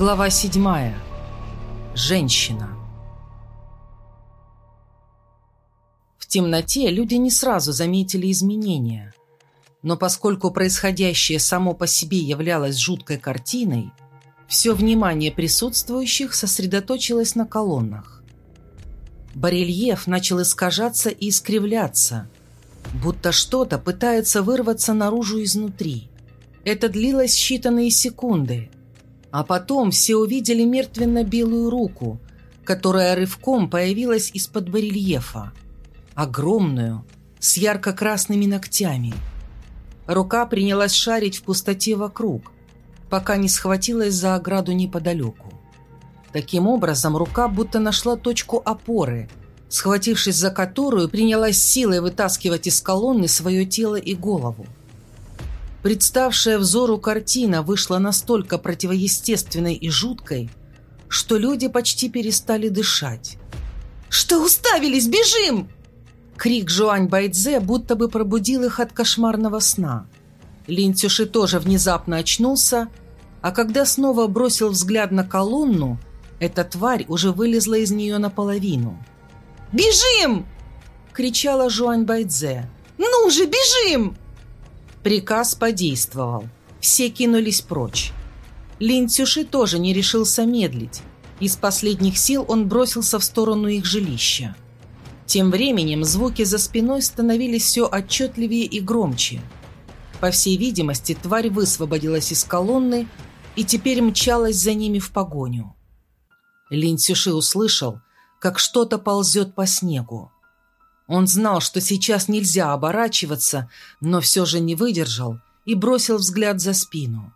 Глава седьмая. Женщина. В темноте люди не сразу заметили изменения. Но поскольку происходящее само по себе являлось жуткой картиной, все внимание присутствующих сосредоточилось на колоннах. Барельеф начал искажаться и искривляться, будто что-то пытается вырваться наружу изнутри. Это длилось считанные секунды – а потом все увидели мертвенно-белую руку, которая рывком появилась из-под барельефа. Огромную, с ярко-красными ногтями. Рука принялась шарить в пустоте вокруг, пока не схватилась за ограду неподалеку. Таким образом, рука будто нашла точку опоры, схватившись за которую, принялась силой вытаскивать из колонны свое тело и голову. Представшая взору картина вышла настолько противоестественной и жуткой, что люди почти перестали дышать. «Что уставились? Бежим!» Крик Жуань Байдзе будто бы пробудил их от кошмарного сна. Лин Цюши тоже внезапно очнулся, а когда снова бросил взгляд на колонну, эта тварь уже вылезла из нее наполовину. «Бежим!» — кричала Жуань Байдзе. «Ну же, бежим!» Приказ подействовал. Все кинулись прочь. Лин Цюши тоже не решился медлить. Из последних сил он бросился в сторону их жилища. Тем временем звуки за спиной становились все отчетливее и громче. По всей видимости, тварь высвободилась из колонны и теперь мчалась за ними в погоню. Лин Цюши услышал, как что-то ползет по снегу. Он знал, что сейчас нельзя оборачиваться, но все же не выдержал и бросил взгляд за спину.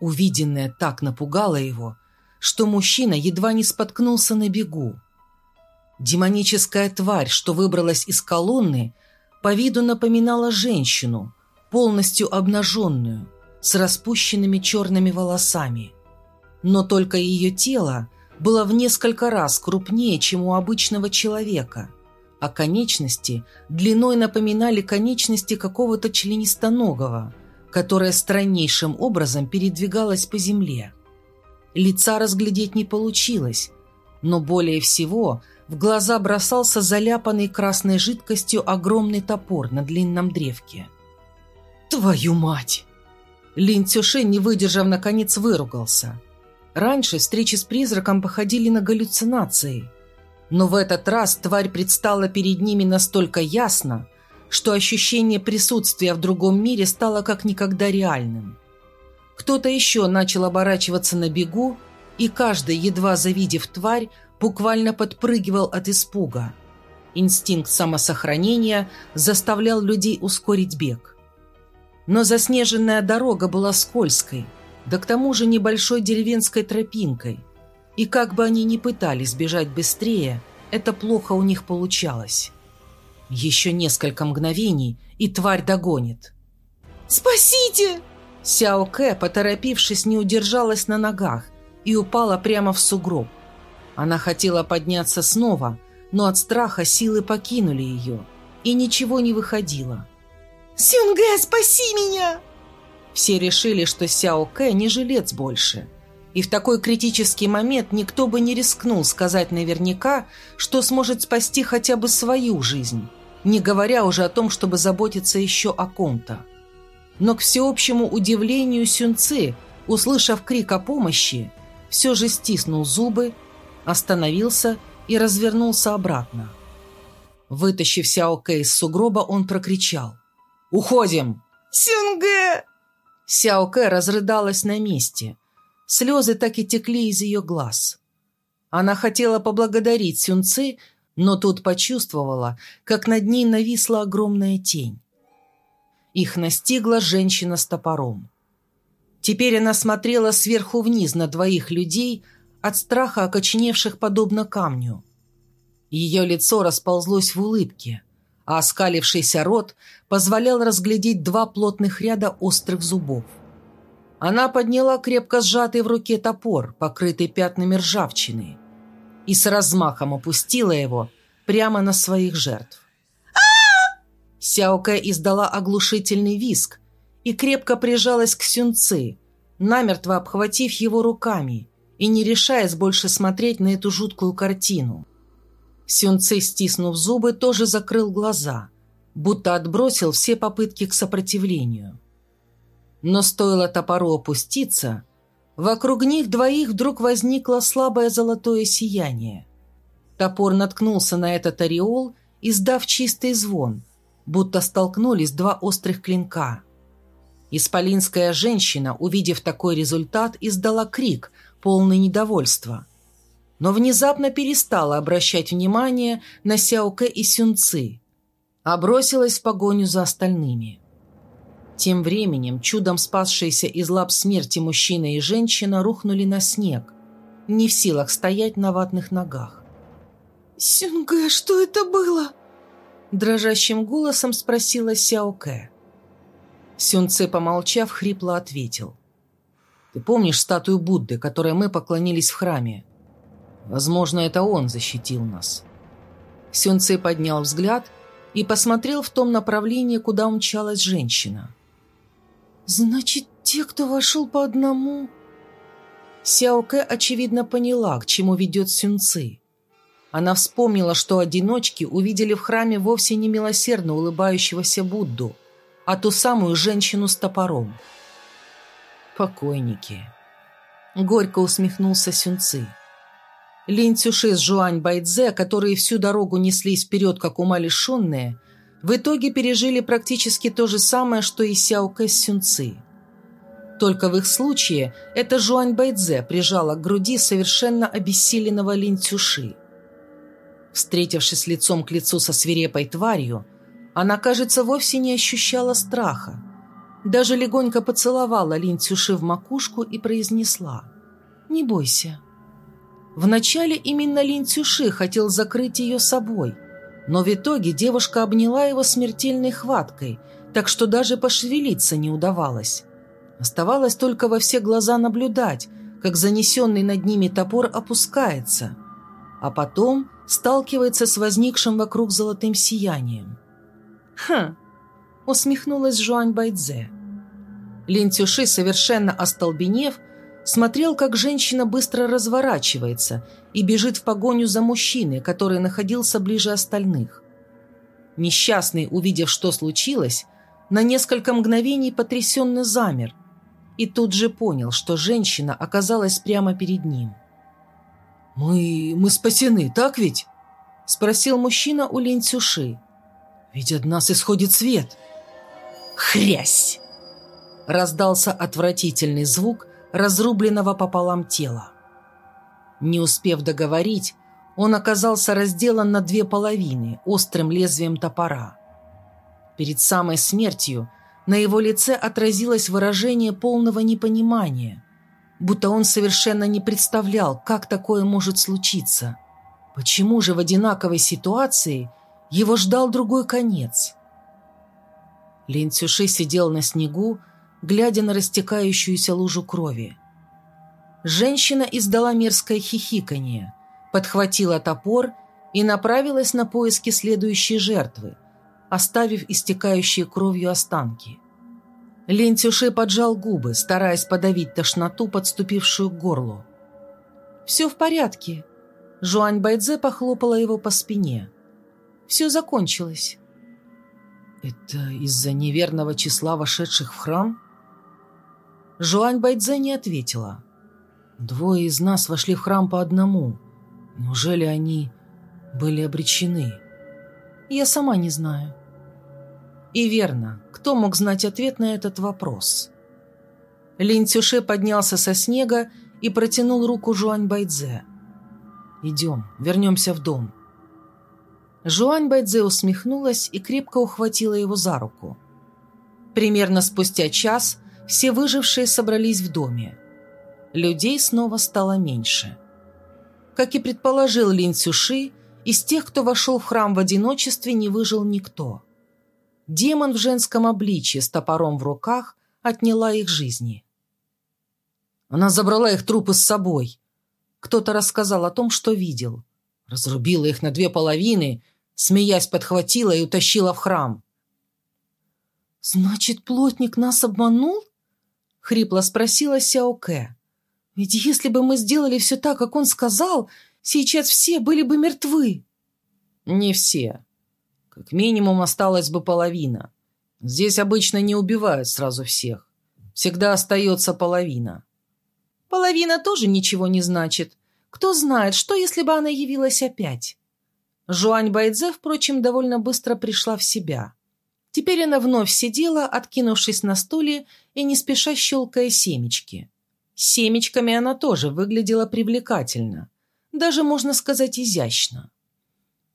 Увиденное так напугало его, что мужчина едва не споткнулся на бегу. Демоническая тварь, что выбралась из колонны, по виду напоминала женщину, полностью обнаженную, с распущенными черными волосами. Но только ее тело было в несколько раз крупнее, чем у обычного человека – а конечности длиной напоминали конечности какого-то членистоногого, которое страннейшим образом передвигалось по земле. Лица разглядеть не получилось, но более всего в глаза бросался заляпанный красной жидкостью огромный топор на длинном древке. «Твою мать!» Лин Цюше, не выдержав, наконец выругался. Раньше встречи с призраком походили на галлюцинации – но в этот раз тварь предстала перед ними настолько ясно, что ощущение присутствия в другом мире стало как никогда реальным. Кто-то еще начал оборачиваться на бегу, и каждый, едва завидев тварь, буквально подпрыгивал от испуга. Инстинкт самосохранения заставлял людей ускорить бег. Но заснеженная дорога была скользкой, да к тому же небольшой деревенской тропинкой – и как бы они ни пытались бежать быстрее, это плохо у них получалось. Еще несколько мгновений, и тварь догонит. «Спасите!» Сяо Кэ, поторопившись, не удержалась на ногах и упала прямо в сугроб. Она хотела подняться снова, но от страха силы покинули ее, и ничего не выходило. «Сюнгэ, спаси меня!» Все решили, что Сяо Кэ не жилец больше – и в такой критический момент никто бы не рискнул сказать наверняка, что сможет спасти хотя бы свою жизнь, не говоря уже о том, чтобы заботиться еще о ком-то. Но к всеобщему удивлению Сюнцы, услышав крик о помощи, все же стиснул зубы, остановился и развернулся обратно. Вытащив Сяо Кэ из сугроба, он прокричал. «Уходим!» «Сюнгэ!» Сяо Кэ разрыдалась на месте – Слезы так и текли из ее глаз. Она хотела поблагодарить Сюнцы, но тут почувствовала, как над ней нависла огромная тень. Их настигла женщина с топором. Теперь она смотрела сверху вниз на двоих людей, от страха окоченевших подобно камню. Ее лицо расползлось в улыбке, а оскалившийся рот позволял разглядеть два плотных ряда острых зубов. Она подняла крепко сжатый в руке топор, покрытый пятнами ржавчины, и с размахом опустила его прямо на своих жертв. Сяока издала оглушительный виск и крепко прижалась к Сюнцы, намертво обхватив его руками и не решаясь больше смотреть на эту жуткую картину. Сюнцей, стиснув зубы, тоже закрыл глаза, будто отбросил все попытки к сопротивлению. Но стоило топору опуститься, вокруг них двоих вдруг возникло слабое золотое сияние. Топор наткнулся на этот ореол, издав чистый звон, будто столкнулись два острых клинка. Исполинская женщина, увидев такой результат, издала крик, полный недовольства. Но внезапно перестала обращать внимание на Сяоке и Сюнцы, а бросилась в погоню за остальными. Тем временем чудом спасшиеся из лап смерти мужчина и женщина рухнули на снег, не в силах стоять на ватных ногах. «Сюнгэ, что это было?» Дрожащим голосом спросила Сяоке. Сюнце, помолчав, хрипло ответил. «Ты помнишь статую Будды, которой мы поклонились в храме? Возможно, это он защитил нас». Сюнце поднял взгляд и посмотрел в том направлении, куда умчалась женщина. «Значит, те, кто вошел по одному...» Сяоке, очевидно, поняла, к чему ведет Сюнцы. Она вспомнила, что одиночки увидели в храме вовсе не милосердно улыбающегося Будду, а ту самую женщину с топором. «Покойники!» Горько усмехнулся Сюнцы. Лин Цюши с Жуань Байдзе, которые всю дорогу неслись вперед, как ума лишенные, в итоге пережили практически то же самое, что и Сяо Кэ. Только в их случае эта Жуань Байдзе прижала к груди совершенно обессиленного Лин Цюши. Встретившись лицом к лицу со свирепой тварью, она, кажется, вовсе не ощущала страха. Даже легонько поцеловала Лин Цюши в макушку и произнесла «Не бойся». Вначале именно Лин Цюши хотел закрыть ее собой, но в итоге девушка обняла его смертельной хваткой, так что даже пошевелиться не удавалось. Оставалось только во все глаза наблюдать, как занесенный над ними топор опускается, а потом сталкивается с возникшим вокруг золотым сиянием. «Хм!» — усмехнулась Жуань Байдзе. Лин Цюши, совершенно остолбенев, смотрел, как женщина быстро разворачивается и бежит в погоню за мужчиной, который находился ближе остальных. Несчастный, увидев, что случилось, на несколько мгновений потрясенно замер и тут же понял, что женщина оказалась прямо перед ним. «Мы... мы спасены, так ведь?» — спросил мужчина у Линь Цюши. «Ведь от нас исходит свет». «Хрясь!» — раздался отвратительный звук разрубленного пополам тела. Не успев договорить, он оказался разделан на две половины острым лезвием топора. Перед самой смертью на его лице отразилось выражение полного непонимания, будто он совершенно не представлял, как такое может случиться. Почему же в одинаковой ситуации его ждал другой конец? Лин Цюши сидел на снегу, глядя на растекающуюся лужу крови. Женщина издала мерзкое хихиканье, подхватила топор и направилась на поиски следующей жертвы, оставив истекающие кровью останки. Лин Цюши поджал губы, стараясь подавить тошноту, подступившую к горлу. «Все в порядке», — Жуань Байдзе похлопала его по спине. «Все закончилось». «Это из-за неверного числа вошедших в храм?» Жуань Байдзе не ответила. «Двое из нас вошли в храм по одному. Неужели они были обречены?» «Я сама не знаю». И верно, кто мог знать ответ на этот вопрос? Лин Цюше поднялся со снега и протянул руку Жуань Байдзе. «Идем, вернемся в дом». Жуань Байдзе усмехнулась и крепко ухватила его за руку. Примерно спустя час все выжившие собрались в доме. Людей снова стало меньше. Как и предположил Лин Цюши, из тех, кто вошел в храм в одиночестве, не выжил никто. Демон в женском обличье с топором в руках отняла их жизни. Она забрала их трупы с собой. Кто-то рассказал о том, что видел. Разрубила их на две половины, смеясь, подхватила и утащила в храм. «Значит, плотник нас обманул?» — хрипло спросила Сяоке. Ведь если бы мы сделали все так, как он сказал, сейчас все были бы мертвы. Не все. Как минимум осталась бы половина. Здесь обычно не убивают сразу всех. Всегда остается половина. Половина тоже ничего не значит. Кто знает, что если бы она явилась опять? Жуань Байдзе, впрочем, довольно быстро пришла в себя. Теперь она вновь сидела, откинувшись на стуле и не спеша щелкая семечки. семечками она тоже выглядела привлекательно, даже, можно сказать, изящно.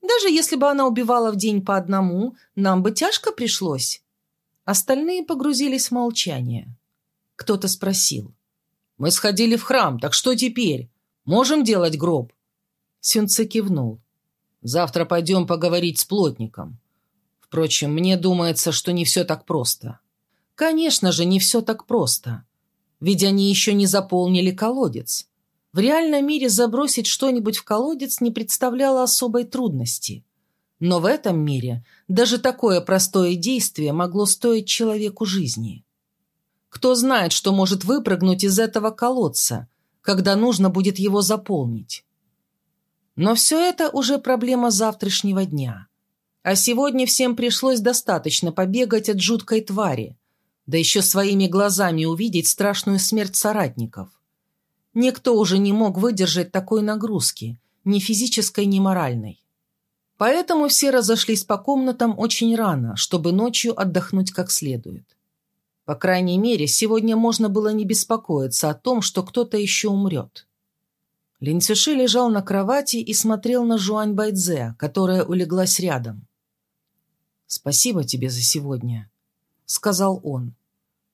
Даже если бы она убивала в день по одному, нам бы тяжко пришлось. Остальные погрузились в молчание. Кто-то спросил. «Мы сходили в храм, так что теперь? Можем делать гроб?» Сюнце кивнул. Завтра пойдем поговорить с плотником. Впрочем, мне думается, что не все так просто. Конечно же, не все так просто. Ведь они еще не заполнили колодец. В реальном мире забросить что-нибудь в колодец не представляло особой трудности. Но в этом мире даже такое простое действие могло стоить человеку жизни. Кто знает, что может выпрыгнуть из этого колодца, когда нужно будет его заполнить. Но все это уже проблема завтрашнего дня. А сегодня всем пришлось достаточно побегать от жуткой твари, да еще своими глазами увидеть страшную смерть соратников. Никто уже не мог выдержать такой нагрузки, ни физической, ни моральной. Поэтому все разошлись по комнатам очень рано, чтобы ночью отдохнуть как следует. По крайней мере, сегодня можно было не беспокоиться о том, что кто-то еще умрет. Лин Цюши лежал на кровати и смотрел на Жуань Байдзе, которая улеглась рядом. «Спасибо тебе за сегодня», — сказал он.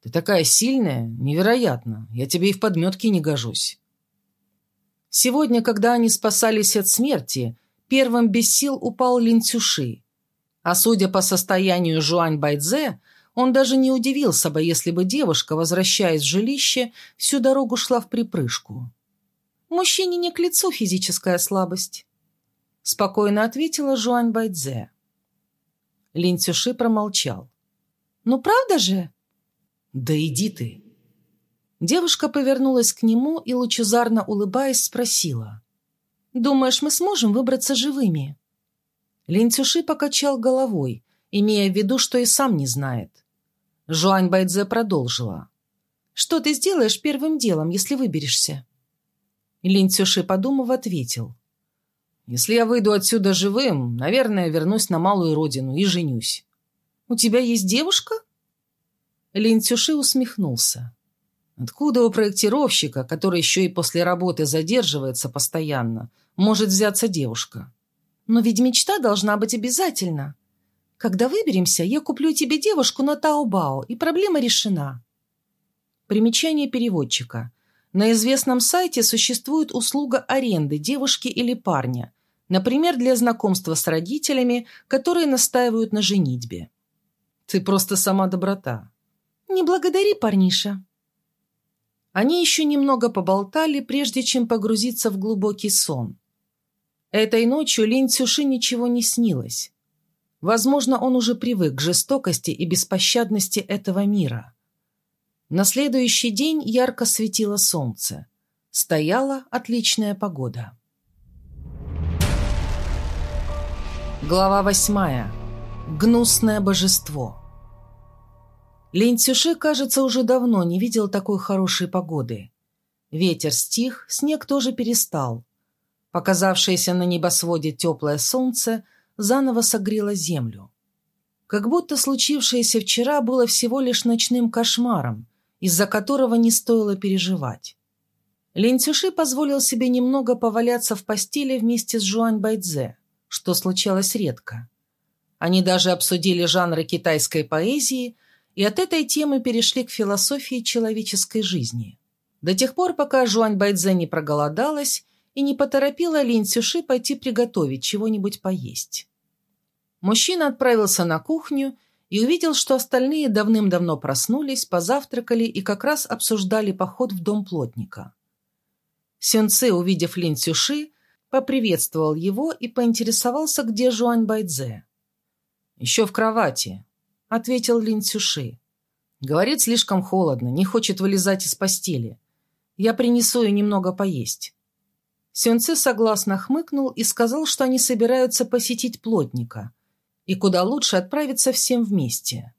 «Ты такая сильная, невероятно. Я тебе и в подметке не гожусь». Сегодня, когда они спасались от смерти, первым без сил упал Лин Цюши. А судя по состоянию Жуань Байдзе, он даже не удивился бы, если бы девушка, возвращаясь в жилище, всю дорогу шла в припрыжку. Мужчине не к лицу физическая слабость. Спокойно ответила Жуань Байдзе. Лин Цюши промолчал. «Ну правда же?» «Да иди ты!» Девушка повернулась к нему и, лучезарно улыбаясь, спросила. «Думаешь, мы сможем выбраться живыми?» Лин Цюши покачал головой, имея в виду, что и сам не знает. Жуань Байдзе продолжила. «Что ты сделаешь первым делом, если выберешься?» Лин Цюши, подумав, ответил. «Если я выйду отсюда живым, наверное, вернусь на малую родину и женюсь». «У тебя есть девушка?» Лин Цюши усмехнулся. «Откуда у проектировщика, который еще и после работы задерживается постоянно, может взяться девушка?» «Но ведь мечта должна быть обязательно. Когда выберемся, я куплю тебе девушку на Таобао, и проблема решена». Примечание переводчика – на известном сайте существует услуга аренды девушки или парня, например, для знакомства с родителями, которые настаивают на женитьбе. Ты просто сама доброта. Не благодари, парниша. Они еще немного поболтали, прежде чем погрузиться в глубокий сон. Этой ночью Лин Цюши ничего не снилось. Возможно, он уже привык к жестокости и беспощадности этого мира. На следующий день ярко светило солнце. Стояла отличная погода. Глава восьмая. Гнусное божество. Лин Цюши, кажется, уже давно не видел такой хорошей погоды. Ветер стих, снег тоже перестал. Показавшееся на небосводе теплое солнце заново согрело землю. Как будто случившееся вчера было всего лишь ночным кошмаром, из-за которого не стоило переживать. Лин Цюши позволил себе немного поваляться в постели вместе с Жуань Байдзе, что случалось редко. Они даже обсудили жанры китайской поэзии и от этой темы перешли к философии человеческой жизни. До тех пор, пока Жуань Байдзе не проголодалась и не поторопила Лин Цюши пойти приготовить чего-нибудь поесть. Мужчина отправился на кухню и увидел, что остальные давным-давно проснулись, позавтракали и как раз обсуждали поход в дом плотника. Сюнце, увидев Лин Цюши, поприветствовал его и поинтересовался, где Жуань Байдзе. «Еще в кровати», — ответил Лин Цюши. «Говорит, слишком холодно, не хочет вылезать из постели. Я принесу ей немного поесть». Сюнце согласно хмыкнул и сказал, что они собираются посетить плотника, и куда лучше отправиться всем вместе.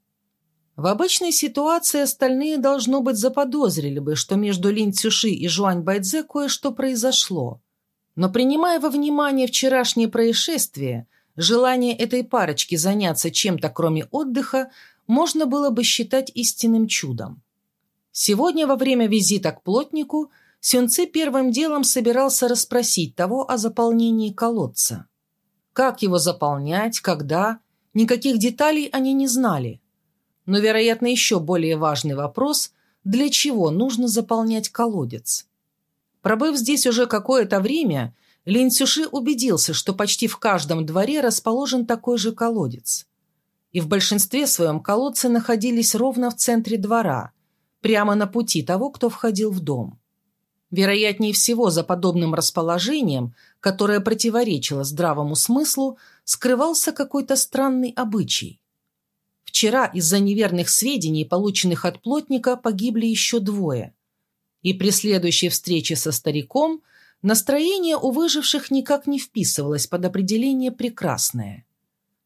В обычной ситуации остальные, должно быть, заподозрили бы, что между Лин Цюши и Жуань Байдзе кое-что произошло. Но принимая во внимание вчерашнее происшествие, желание этой парочки заняться чем-то кроме отдыха можно было бы считать истинным чудом. Сегодня во время визита к плотнику Сюнцы первым делом собирался расспросить того о заполнении колодца. Как его заполнять, когда, никаких деталей они не знали. Но, вероятно, еще более важный вопрос – для чего нужно заполнять колодец? Пробыв здесь уже какое-то время, Лин Цюши убедился, что почти в каждом дворе расположен такой же колодец. И в большинстве своем колодцы находились ровно в центре двора, прямо на пути того, кто входил в дом. Вероятнее всего, за подобным расположением, которое противоречило здравому смыслу, скрывался какой-то странный обычай. Вчера из-за неверных сведений, полученных от плотника, погибли еще двое. И при следующей встрече со стариком настроение у выживших никак не вписывалось под определение «прекрасное».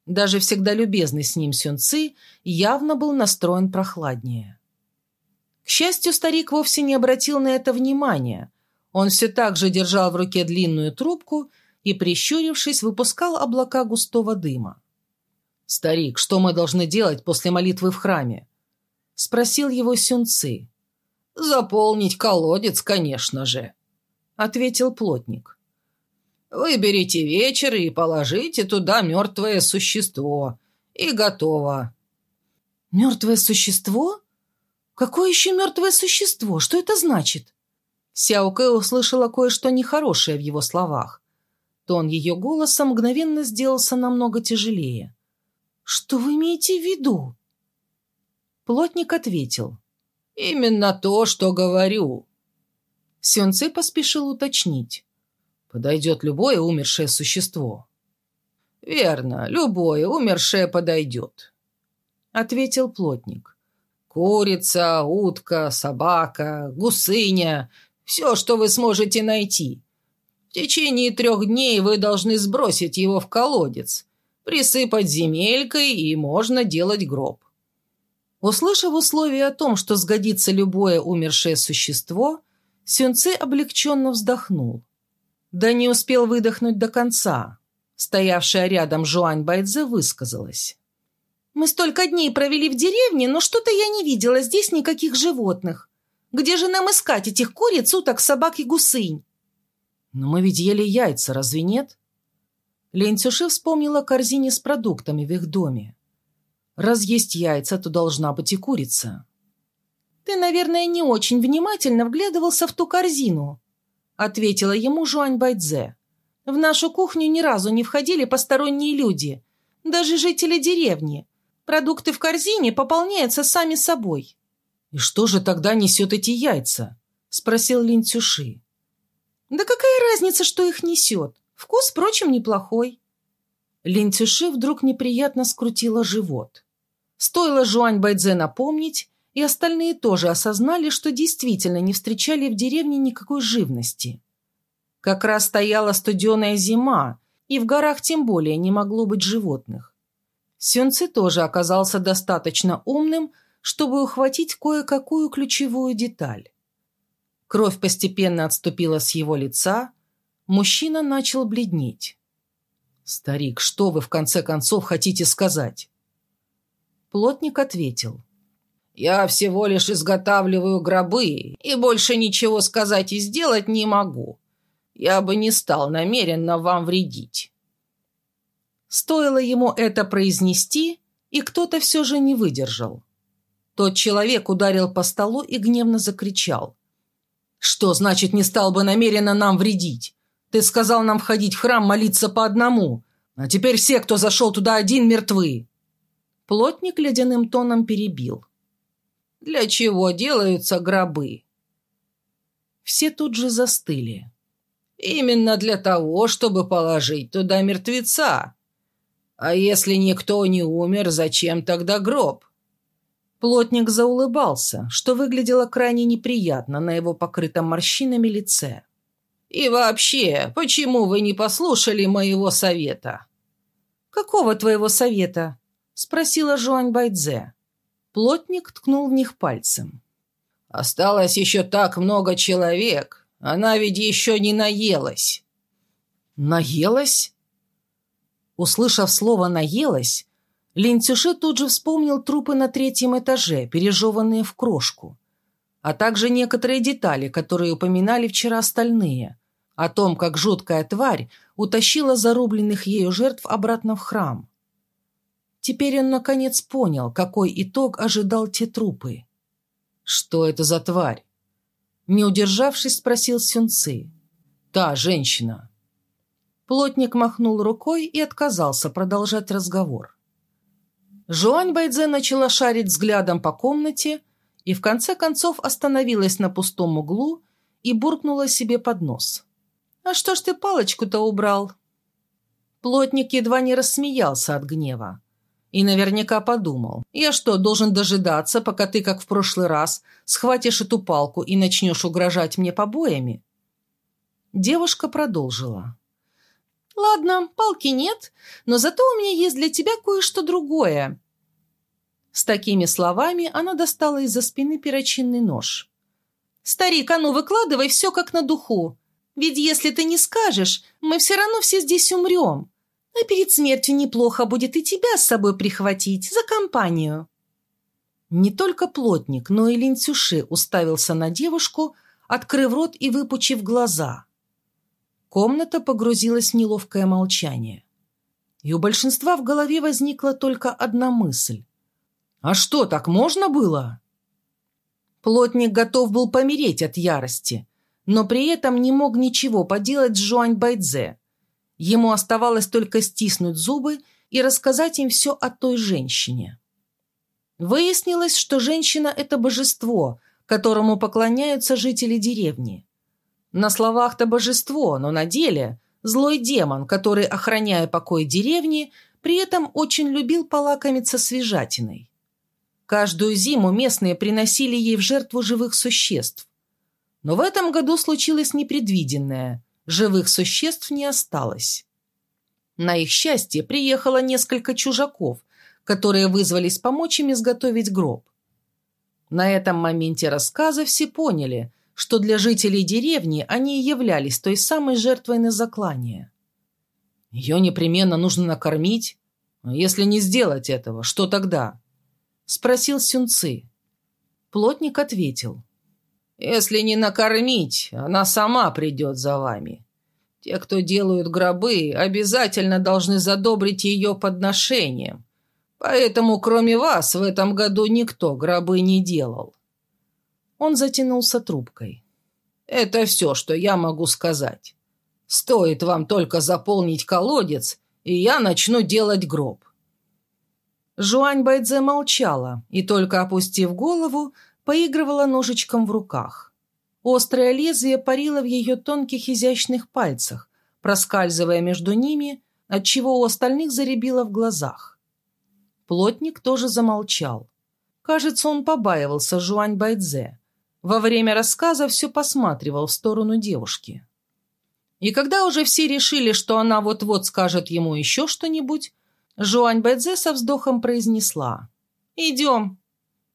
Даже всегда любезный с ним Сюнцы явно был настроен прохладнее. К счастью, старик вовсе не обратил на это внимания. Он все так же держал в руке длинную трубку и, прищурившись, выпускал облака густого дыма. «Старик, что мы должны делать после молитвы в храме?» — спросил его Сюнцы. «Заполнить колодец, конечно же», — ответил плотник. «Выберите вечер и положите туда мертвое существо. И готово». «Мертвое существо? Какое еще мертвое существо? Что это значит?» Сяо Кэ услышала кое-что нехорошее в его словах. Тон ее голоса мгновенно сделался намного тяжелее. «Что вы имеете в виду?» Плотник ответил. «Именно то, что говорю». Сюнцы поспешил уточнить. «Подойдет любое умершее существо». «Верно, любое умершее подойдет», — ответил плотник. «Курица, утка, собака, гусыня — все, что вы сможете найти. В течение трех дней вы должны сбросить его в колодец, присыпать земелькой, и можно делать гроб. Услышав условие о том, что сгодится любое умершее существо, Сюнцы облегченно вздохнул. Да не успел выдохнуть до конца. Стоявшая рядом Жуань Байдзе высказалась. «Мы столько дней провели в деревне, но что-то я не видела здесь никаких животных. Где же нам искать этих куриц, уток, собак и гусынь?» «Но мы ведь ели яйца, разве нет?» Лентюши вспомнила о корзине с продуктами в их доме. Раз есть яйца, то должна быть и курица. «Ты, наверное, не очень внимательно вглядывался в ту корзину», ответила ему Жуань Байдзе. «В нашу кухню ни разу не входили посторонние люди, даже жители деревни. Продукты в корзине пополняются сами собой». «И что же тогда несет эти яйца?» спросил Лин Цюши. «Да какая разница, что их несет? Вкус, впрочем, неплохой. Лентюше вдруг неприятно скрутила живот. Стоило Жуань Байдзе напомнить, и остальные тоже осознали, что действительно не встречали в деревне никакой живности. Как раз стояла студеная зима, и в горах тем более не могло быть животных. Сюнцы тоже оказался достаточно умным, чтобы ухватить кое-какую ключевую деталь. Кровь постепенно отступила с его лица, Мужчина начал бледнеть. «Старик, что вы в конце концов хотите сказать?» Плотник ответил. «Я всего лишь изготавливаю гробы и больше ничего сказать и сделать не могу. Я бы не стал намеренно вам вредить». Стоило ему это произнести, и кто-то все же не выдержал. Тот человек ударил по столу и гневно закричал. «Что значит не стал бы намеренно нам вредить? Ты сказал нам входить в храм молиться по одному, а теперь все, кто зашел туда один, мертвы». Плотник ледяным тоном перебил. «Для чего делаются гробы?» Все тут же застыли. «Именно для того, чтобы положить туда мертвеца. А если никто не умер, зачем тогда гроб?» Плотник заулыбался, что выглядело крайне неприятно на его покрытом морщинами лице. «И вообще, почему вы не послушали моего совета?» «Какого твоего совета?» – спросила Жуань Байдзе. Плотник ткнул в них пальцем. «Осталось еще так много человек. Она ведь еще не наелась». «Наелась?» Услышав слово «наелась», Лин Цюши тут же вспомнил трупы на третьем этаже, пережеванные в крошку, а также некоторые детали, которые упоминали вчера остальные, о том, как жуткая тварь утащила зарубленных ею жертв обратно в храм. Теперь он наконец понял, какой итог ожидал те трупы. «Что это за тварь?» Не удержавшись, спросил Сюнцы. «Та женщина». Плотник махнул рукой и отказался продолжать разговор. Жуань Байдзе начала шарить взглядом по комнате и в конце концов остановилась на пустом углу и буркнула себе под нос. «А что ж ты палочку-то убрал?» Плотник едва не рассмеялся от гнева. И наверняка подумал, я что, должен дожидаться, пока ты, как в прошлый раз, схватишь эту палку и начнешь угрожать мне побоями? Девушка продолжила. Ладно, палки нет, но зато у меня есть для тебя кое-что другое. С такими словами она достала из-за спины перочинный нож. «Старик, а ну выкладывай все как на духу. Ведь если ты не скажешь, мы все равно все здесь умрем. А перед смертью неплохо будет и тебя с собой прихватить, за компанию». Не только плотник, но и Линцюши уставился на девушку, открыв рот и выпучив глаза. Комната погрузилась в неловкое молчание. И у большинства в голове возникла только одна мысль. «А что, так можно было?» Плотник готов был помереть от ярости, но при этом не мог ничего поделать с Жуань Байдзе, Ему оставалось только стиснуть зубы и рассказать им все о той женщине. Выяснилось, что женщина – это божество, которому поклоняются жители деревни. На словах-то божество, но на деле – злой демон, который, охраняя покой деревни, при этом очень любил полакомиться свежатиной. Каждую зиму местные приносили ей в жертву живых существ. Но в этом году случилось непредвиденное. Живых существ не осталось. На их счастье приехало несколько чужаков, которые вызвались помочь им изготовить гроб. На этом моменте рассказа все поняли, что для жителей деревни они являлись той самой жертвой на заклание. «Ее непременно нужно накормить. Если не сделать этого, что тогда?» – спросил Сюнцы. Плотник ответил. Если не накормить, она сама придет за вами. Те, кто делают гробы, обязательно должны задобрить ее подношением. Поэтому, кроме вас, в этом году никто гробы не делал. Он затянулся трубкой. Это все, что я могу сказать. Стоит вам только заполнить колодец, и я начну делать гроб. Жуань Байдзе молчала и, только опустив голову, поигрывала ножичком в руках. Острое лезвие парило в ее тонких изящных пальцах, проскальзывая между ними, отчего у остальных заребило в глазах. Плотник тоже замолчал. Кажется, он побаивался Жуань Байдзе. Во время рассказа все посматривал в сторону девушки. И когда уже все решили, что она вот-вот скажет ему еще что-нибудь, Жуань Байдзе со вздохом произнесла. «Идем».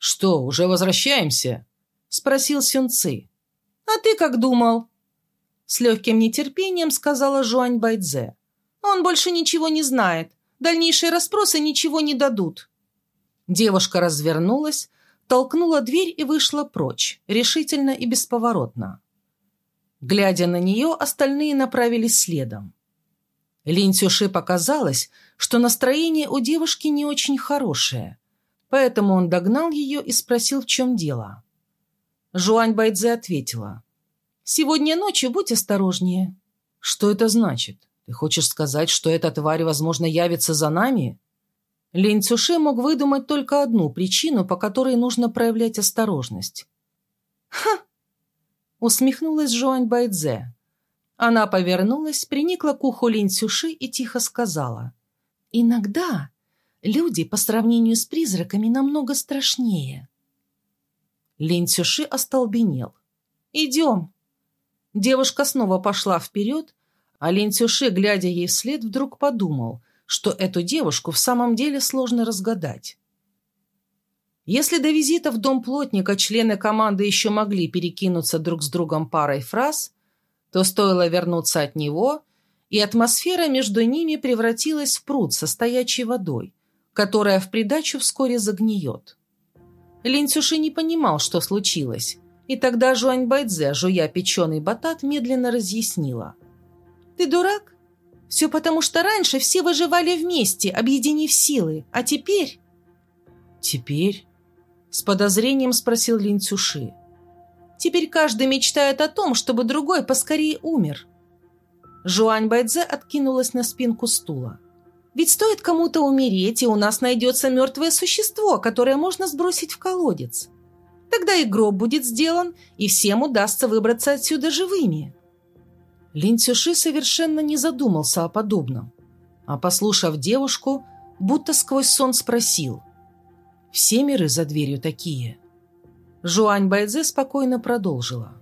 «Что, уже возвращаемся?» – спросил Сюнцы. «А ты как думал?» С легким нетерпением сказала Жуань Байдзе. «Он больше ничего не знает. Дальнейшие расспросы ничего не дадут». Девушка развернулась, толкнула дверь и вышла прочь, решительно и бесповоротно. Глядя на нее, остальные направились следом. Лин Цюши показалось, что настроение у девушки не очень хорошее, поэтому он догнал ее и спросил, в чем дело. Жуань Байдзе ответила. «Сегодня ночью будь осторожнее». «Что это значит? Ты хочешь сказать, что эта тварь, возможно, явится за нами?» Линь Цюши мог выдумать только одну причину, по которой нужно проявлять осторожность. «Ха!» — усмехнулась Жуань Байдзе. Она повернулась, приникла к уху Линь Цюши и тихо сказала. «Иногда Люди по сравнению с призраками намного страшнее. Лин Цюши остолбенел. «Идем!» Девушка снова пошла вперед, а Лин Цюши, глядя ей вслед, вдруг подумал, что эту девушку в самом деле сложно разгадать. Если до визита в дом плотника члены команды еще могли перекинуться друг с другом парой фраз, то стоило вернуться от него, и атмосфера между ними превратилась в пруд со стоячей водой, которая в придачу вскоре загниет. Лин Цюши не понимал, что случилось, и тогда Жуань Байдзе, жуя печеный батат, медленно разъяснила. «Ты дурак? Все потому, что раньше все выживали вместе, объединив силы, а теперь...» «Теперь?» С подозрением спросил Лин Цюши. «Теперь каждый мечтает о том, чтобы другой поскорее умер». Жуань Байдзе откинулась на спинку стула. «Ведь стоит кому-то умереть, и у нас найдется мертвое существо, которое можно сбросить в колодец. Тогда и гроб будет сделан, и всем удастся выбраться отсюда живыми». Лин Цюши совершенно не задумался о подобном, а, послушав девушку, будто сквозь сон спросил – все миры за дверью такие. Жуань Байдзе спокойно продолжила.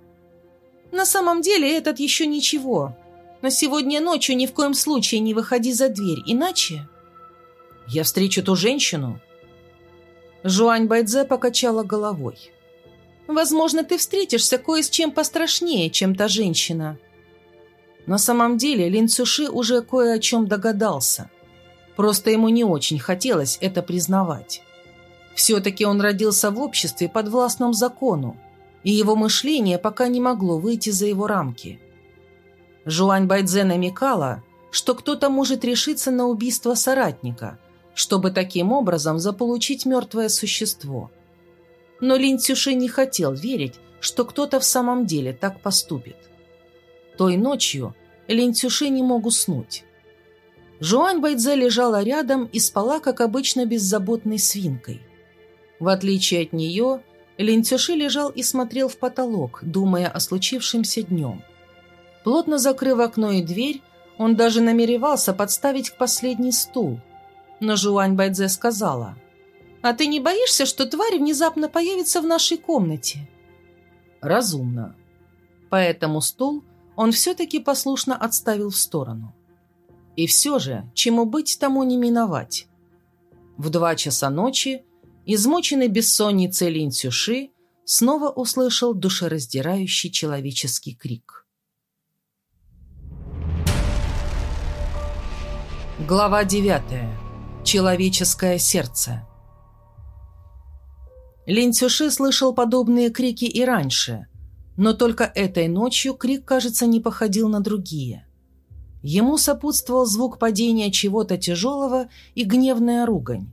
На самом деле этот еще ничего. Но сегодня ночью ни в коем случае не выходи за дверь, иначе... Я встречу ту женщину. Жуань Байдзе покачала головой. Возможно, ты встретишься кое с чем пострашнее, чем та женщина. На самом деле Лин Цюши уже кое о чем догадался. Просто ему не очень хотелось это признавать. Все-таки он родился в обществе под властным закону, и его мышление пока не могло выйти за его рамки. Жуань Байдзе намекала, что кто-то может решиться на убийство соратника, чтобы таким образом заполучить мертвое существо. Но Лин Цюши не хотел верить, что кто-то в самом деле так поступит. Той ночью Лин Цюши не мог уснуть. Жуань Байдзе лежала рядом и спала, как обычно, беззаботной свинкой. В отличие от нее, Лентюши лежал и смотрел в потолок, думая о случившемся днем. Плотно закрыв окно и дверь, он даже намеревался подставить к последний стул. Но Жуань Байдзе сказала, «А ты не боишься, что тварь внезапно появится в нашей комнате?» «Разумно». Поэтому стул он все-таки послушно отставил в сторону. И все же, чему быть, тому не миновать. В два часа ночи измученный бессонницей Лин Цюши снова услышал душераздирающий человеческий крик. Глава 9. Человеческое сердце. Лин Цюши слышал подобные крики и раньше, но только этой ночью крик, кажется, не походил на другие. Ему сопутствовал звук падения чего-то тяжелого и гневная ругань.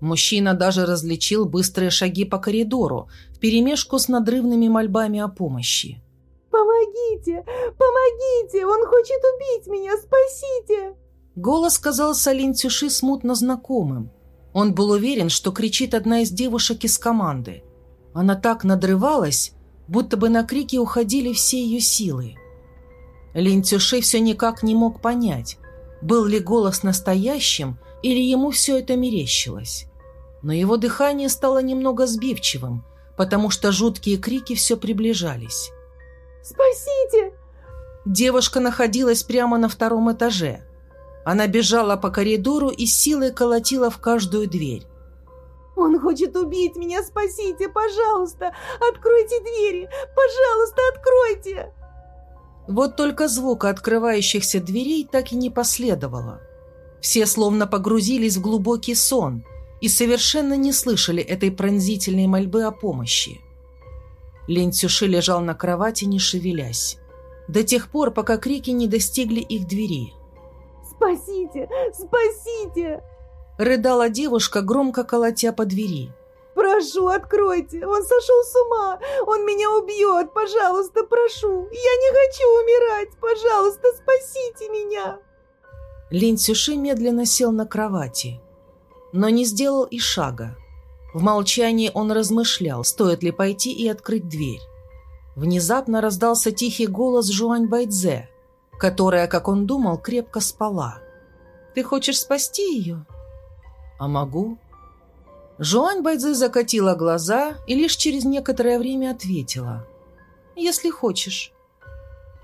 Мужчина даже различил быстрые шаги по коридору, вперемешку с надрывными мольбами о помощи. «Помогите! Помогите! Он хочет убить меня! Спасите!» Голос казался Лин Цюши смутно знакомым. Он был уверен, что кричит одна из девушек из команды. Она так надрывалась, будто бы на крики уходили все ее силы. Лин Цюши все никак не мог понять, был ли голос настоящим или ему все это мерещилось но его дыхание стало немного сбивчивым, потому что жуткие крики все приближались. «Спасите!» Девушка находилась прямо на втором этаже. Она бежала по коридору и силой колотила в каждую дверь. «Он хочет убить меня! Спасите! Пожалуйста! Откройте двери! Пожалуйста, откройте!» Вот только звука открывающихся дверей так и не последовало. Все словно погрузились в глубокий сон – и совершенно не слышали этой пронзительной мольбы о помощи. Лин Цюши лежал на кровати, не шевелясь, до тех пор, пока крики не достигли их двери. «Спасите! Спасите!» Рыдала девушка, громко колотя по двери. «Прошу, откройте! Он сошел с ума! Он меня убьет! Пожалуйста, прошу! Я не хочу умирать! Пожалуйста, спасите меня!» Лин Цюши медленно сел на кровати но не сделал и шага. В молчании он размышлял, стоит ли пойти и открыть дверь. Внезапно раздался тихий голос Жуань Байдзе, которая, как он думал, крепко спала. «Ты хочешь спасти ее?» «А могу?» Жуань Байдзе закатила глаза и лишь через некоторое время ответила. «Если хочешь».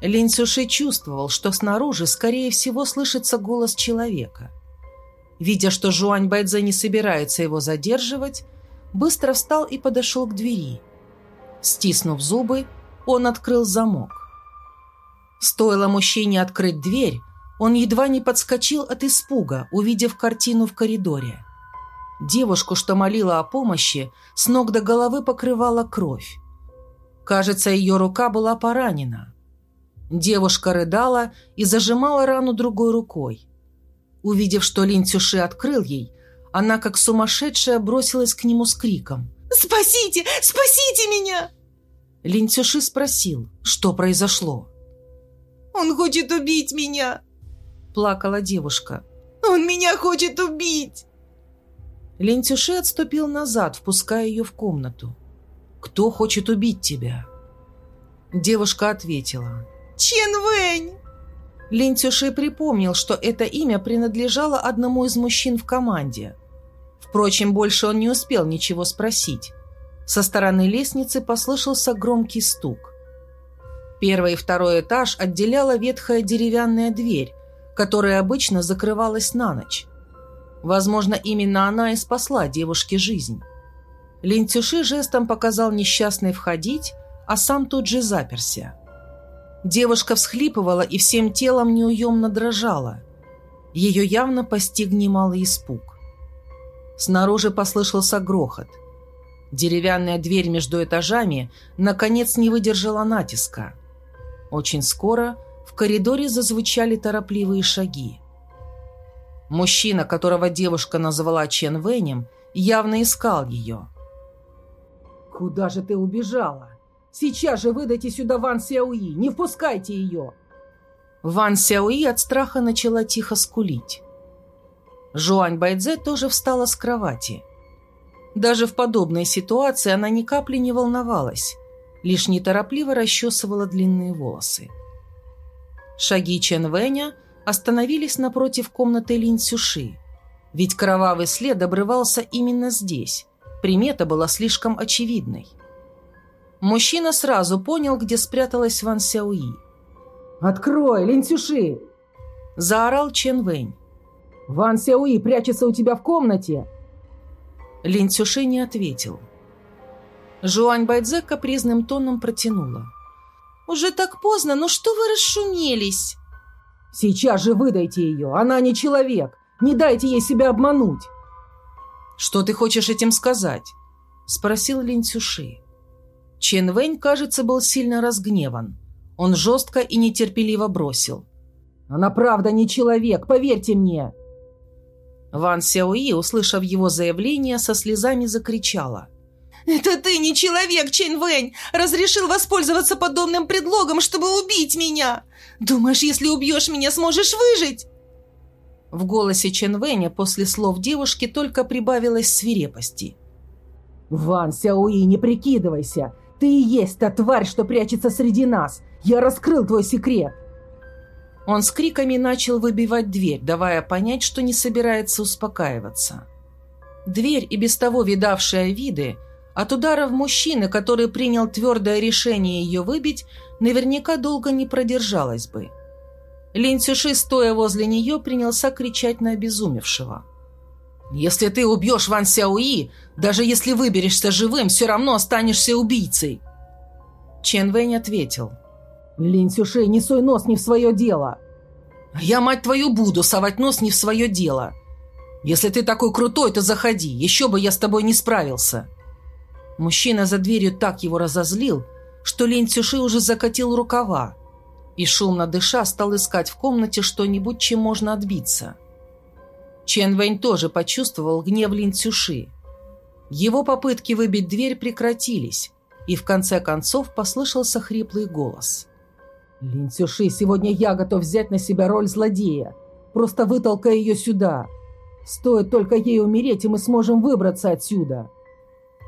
Лин Цюши чувствовал, что снаружи, скорее всего, слышится голос человека. Видя, что Жуань Байдзе не собирается его задерживать, быстро встал и подошел к двери. Стиснув зубы, он открыл замок. Стоило мужчине открыть дверь, он едва не подскочил от испуга, увидев картину в коридоре. Девушку, что молила о помощи, с ног до головы покрывала кровь. Кажется, ее рука была поранена. Девушка рыдала и зажимала рану другой рукой. Увидев, что Лин Цюши открыл ей, она, как сумасшедшая, бросилась к нему с криком. «Спасите! Спасите меня!» Лин Цюши спросил, что произошло. «Он хочет убить меня!» Плакала девушка. «Он меня хочет убить!» Лентюши отступил назад, впуская ее в комнату. «Кто хочет убить тебя?» Девушка ответила. «Чен Вэнь!» Лентюши припомнил, что это имя принадлежало одному из мужчин в команде. Впрочем, больше он не успел ничего спросить. Со стороны лестницы послышался громкий стук. Первый и второй этаж отделяла ветхая деревянная дверь, которая обычно закрывалась на ночь. Возможно, именно она и спасла девушке жизнь. Линцюши жестом показал несчастной входить, а сам тут же заперся. Девушка всхлипывала и всем телом неуемно дрожала. Ее явно постиг немалый испуг. Снаружи послышался грохот. Деревянная дверь между этажами наконец не выдержала натиска. Очень скоро в коридоре зазвучали торопливые шаги. Мужчина, которого девушка назвала Чен Вэнем, явно искал ее. «Куда же ты убежала? Сейчас же выдайте сюда Ван Сяуи, не впускайте ее!» Ван Сяуи от страха начала тихо скулить. Жуань Байдзе тоже встала с кровати. Даже в подобной ситуации она ни капли не волновалась, лишь неторопливо расчесывала длинные волосы. Шаги Чен Вэня – остановились напротив комнаты Лин Сюши. Ведь кровавый след обрывался именно здесь. Примета была слишком очевидной. Мужчина сразу понял, где спряталась Ван Сяуи. «Открой, Лин Сюши!» Заорал Чен Вэнь. «Ван Сяуи прячется у тебя в комнате!» Лин Цюши не ответил. Жуань Байдзе капризным тоном протянула. «Уже так поздно, ну что вы расшумелись?» Сейчас же выдайте ее, она не человек. Не дайте ей себя обмануть. Что ты хочешь этим сказать? Спросил Лин Цюши. Чен Вэнь, кажется, был сильно разгневан. Он жестко и нетерпеливо бросил. «Она правда не человек, поверьте мне!» Ван Сяои, услышав его заявление, со слезами закричала. «Это ты, не человек, Чен Вэнь, разрешил воспользоваться подобным предлогом, чтобы убить меня! Думаешь, если убьешь меня, сможешь выжить?» В голосе Чен Вэня после слов девушки только прибавилось свирепости. «Ван Сяои, не прикидывайся! Ты и есть та тварь, что прячется среди нас! Я раскрыл твой секрет!» Он с криками начал выбивать дверь, давая понять, что не собирается успокаиваться. Дверь, и без того видавшая виды, от ударов мужчины, который принял твердое решение ее выбить, наверняка долго не продержалась бы. Лин Цюши, стоя возле нее, принялся кричать на обезумевшего. «Если ты убьешь Ван Сяои, даже если выберешься живым, все равно останешься убийцей!» Чен Вэнь ответил. «Лин Цюши, не суй нос не в свое дело!» «Я, мать твою, буду совать нос не в свое дело!» «Если ты такой крутой, то заходи, еще бы я с тобой не справился!» Мужчина за дверью так его разозлил, что Лень Цюши уже закатил рукава и, шумно дыша, стал искать в комнате что-нибудь, чем можно отбиться. Чен Вэнь тоже почувствовал гнев Лин Цюши. Его попытки выбить дверь прекратились, и в конце концов послышался хриплый голос. «Лин Цюши, сегодня я готов взять на себя роль злодея. Просто вытолкай ее сюда. Стоит только ей умереть, и мы сможем выбраться отсюда».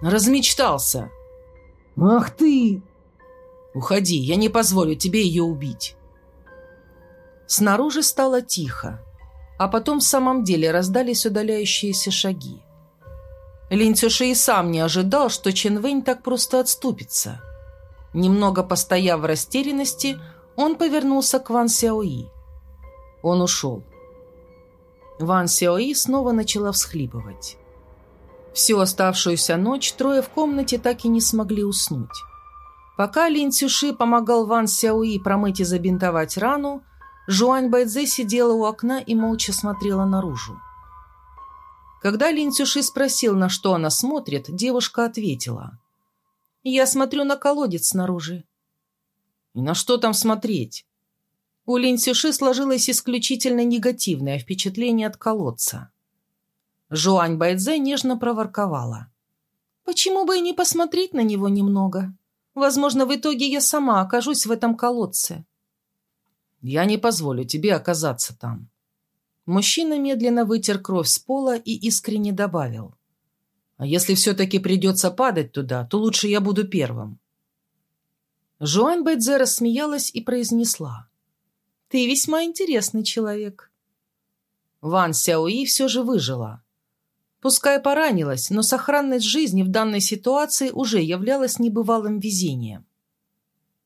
Размечтался. Ах ты! Уходи, я не позволю тебе ее убить. Снаружи стало тихо. а потом в самом деле раздались удаляющиеся шаги. Лин Цюши и сам не ожидал, что Чен Вэнь так просто отступится. Немного постояв в растерянности, он повернулся к Ван Сяои. Он ушел. Ван Сяои снова начала всхлипывать. Всю оставшуюся ночь трое в комнате так и не смогли уснуть. Пока Лин Цюши помогал Ван Сяои промыть и забинтовать рану, Жуань Байдзе сидела у окна и молча смотрела наружу. Когда Лин Цюши спросил, на что она смотрит, девушка ответила. «Я смотрю на колодец снаружи». «И на что там смотреть?» У Лин Цюши сложилось исключительно негативное впечатление от колодца. Жуань Байдзе нежно проворковала. «Почему бы и не посмотреть на него немного? Возможно, в итоге я сама окажусь в этом колодце». «Я не позволю тебе оказаться там». Мужчина медленно вытер кровь с пола и искренне добавил. «А если все-таки придется падать туда, то лучше я буду первым». Жуань Байдзе рассмеялась и произнесла. «Ты весьма интересный человек». Ван Сяои все же выжила. Пускай поранилась, но сохранность жизни в данной ситуации уже являлась небывалым везением.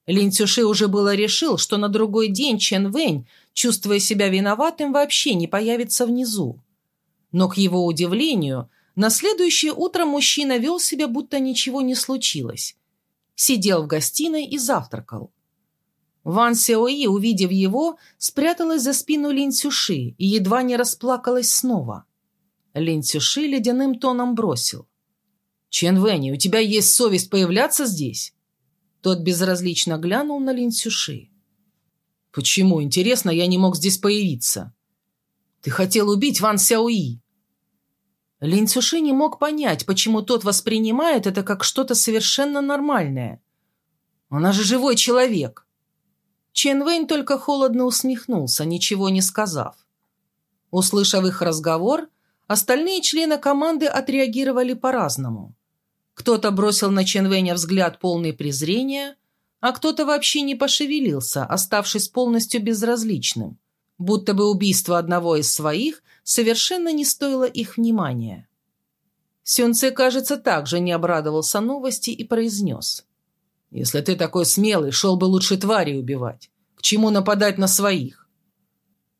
Лин Цюши уже было решил, что на другой день Чен Вэнь, чувствуя себя виноватым, вообще не появится внизу. Но, к его удивлению, на следующее утро мужчина вел себя, будто ничего не случилось. Сидел в гостиной и завтракал. Ван Сяои, увидев его, спряталась за спину Лин Цюши и едва не расплакалась снова – Лин Цюши ледяным тоном бросил. «Чен Вэнни, у тебя есть совесть появляться здесь?» Тот безразлично глянул на Лин Цюши. «Почему, интересно, я не мог здесь появиться?» «Ты хотел убить Ван Сяои!» Лин Цюши не мог понять, почему тот воспринимает это как что-то совершенно нормальное. «Она же живой человек!» Чен Вэнь только холодно усмехнулся, ничего не сказав. Услышав их разговор, Остальные члены команды отреагировали по-разному. Кто-то бросил на Ченвеня взгляд полный презрения, а кто-то вообще не пошевелился, оставшись полностью безразличным, будто бы убийство одного из своих совершенно не стоило их внимания. Сюнце, кажется, также не обрадовался новости и произнес. «Если ты такой смелый, шел бы лучше твари убивать. К чему нападать на своих?»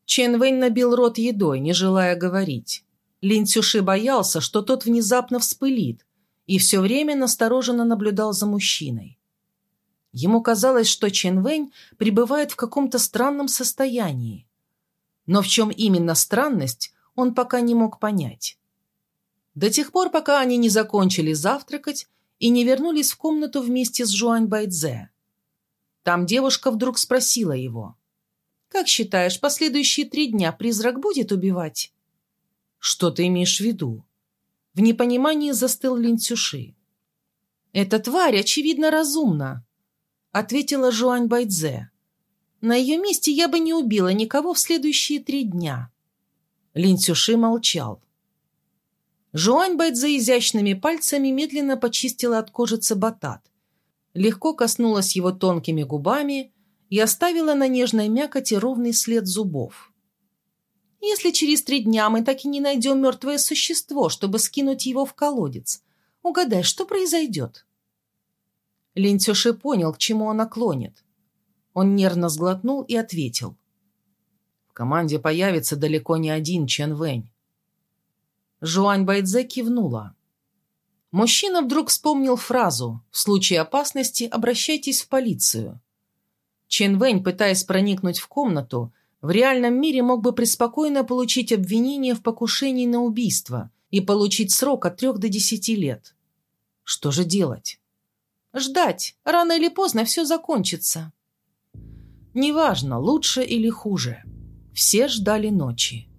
Чен Вэнь набил рот едой, не желая говорить. Лин Цюши боялся, что тот внезапно вспылит, и все время настороженно наблюдал за мужчиной. Ему казалось, что Чен Вэнь пребывает в каком-то странном состоянии. Но в чем именно странность, он пока не мог понять. До тех пор, пока они не закончили завтракать и не вернулись в комнату вместе с Жуань Байдзе. Там девушка вдруг спросила его. «Как считаешь, последующие три дня призрак будет убивать?» «Что ты имеешь в виду?» В непонимании застыл Линцюши. «Эта тварь, очевидно, разумна», — ответила Жуань Байдзе. «На ее месте я бы не убила никого в следующие три дня». Линцюши молчал. Жуань Байдзе изящными пальцами медленно почистила от кожицы батат, легко коснулась его тонкими губами и оставила на нежной мякоти ровный след зубов. Если через три дня мы так и не найдем мертвое существо, чтобы скинуть его в колодец, угадай, что произойдет?» Линцюши понял, к чему она клонит. Он нервно сглотнул и ответил. «В команде появится далеко не один Чен Вэнь». Жуань Байдзе кивнула. Мужчина вдруг вспомнил фразу «В случае опасности обращайтесь в полицию». Чен Вэнь, пытаясь проникнуть в комнату, в реальном мире мог бы преспокойно получить обвинение в покушении на убийство и получить срок от трех до десяти лет. Что же делать? Ждать. Рано или поздно все закончится. Неважно, лучше или хуже. Все ждали ночи.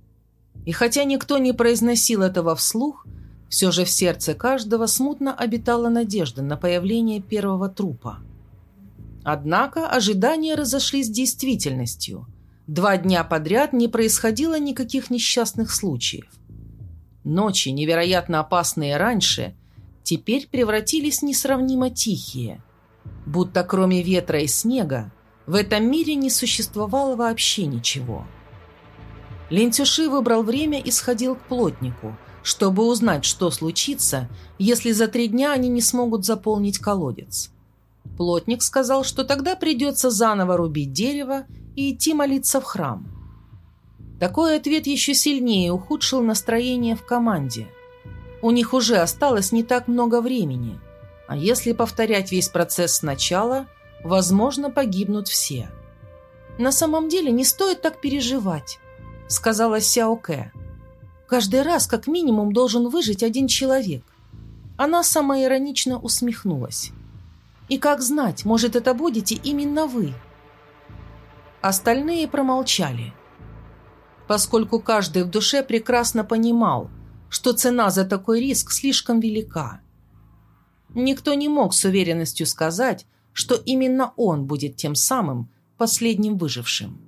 И хотя никто не произносил этого вслух, все же в сердце каждого смутно обитала надежда на появление первого трупа. Однако ожидания разошлись с действительностью – Два дня подряд не происходило никаких несчастных случаев. Ночи, невероятно опасные раньше, теперь превратились в несравнимо тихие. Будто кроме ветра и снега в этом мире не существовало вообще ничего. Лентюши выбрал время и сходил к плотнику, чтобы узнать, что случится, если за три дня они не смогут заполнить колодец. Плотник сказал, что тогда придется заново рубить дерево и идти молиться в храм. Такой ответ еще сильнее ухудшил настроение в команде. У них уже осталось не так много времени, а если повторять весь процесс сначала, возможно, погибнут все. «На самом деле не стоит так переживать», — сказала Сяо Кэ. «Каждый раз как минимум должен выжить один человек». Она самоиронично усмехнулась. «И как знать, может, это будете именно вы?» Остальные промолчали. Поскольку каждый в душе прекрасно понимал, что цена за такой риск слишком велика. Никто не мог с уверенностью сказать, что именно он будет тем самым последним выжившим.